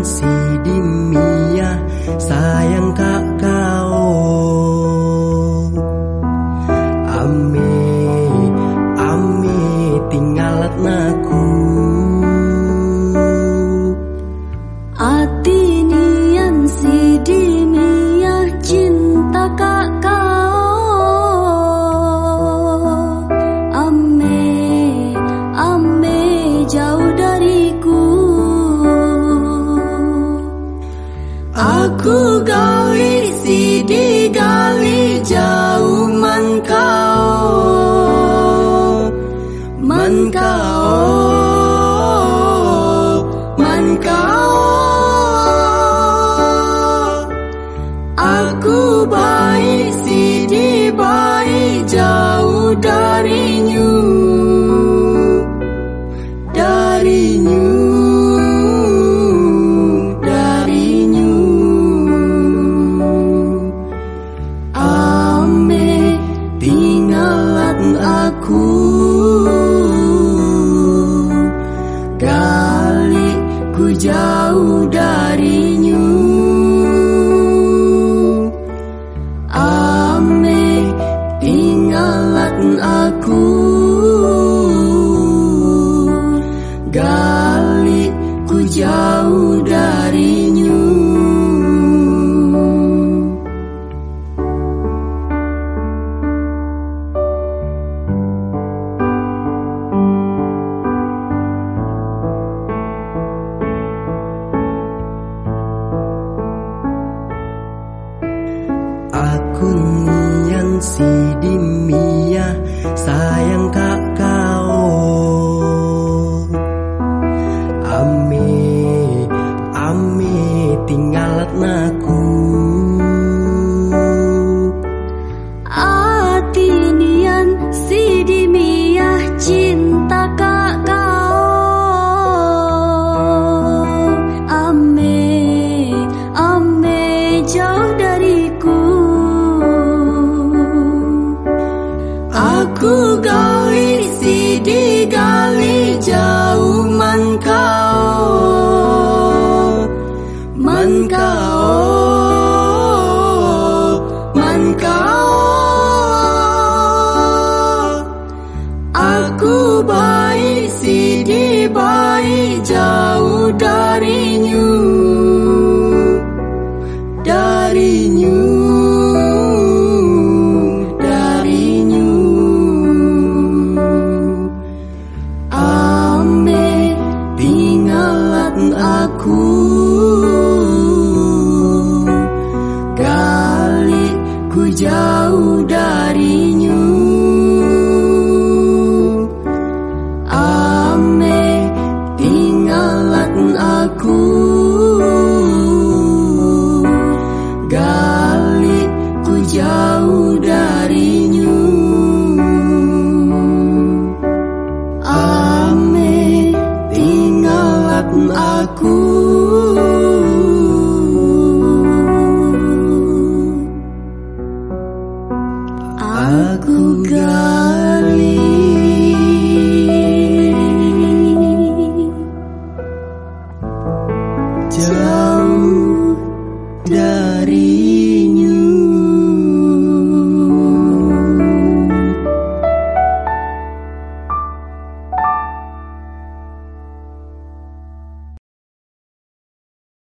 Si dimia sayang kak kau. Ame Aku gali si digali jauh man kau Ame tinggalan aku. Gali ku jauh darinya Aku si dimia sayang kak kau. Ame ame tinggalat naku tinggalan aku. Gali ku jauh darinya. Ame tinggalan aku. Aku gali Oh.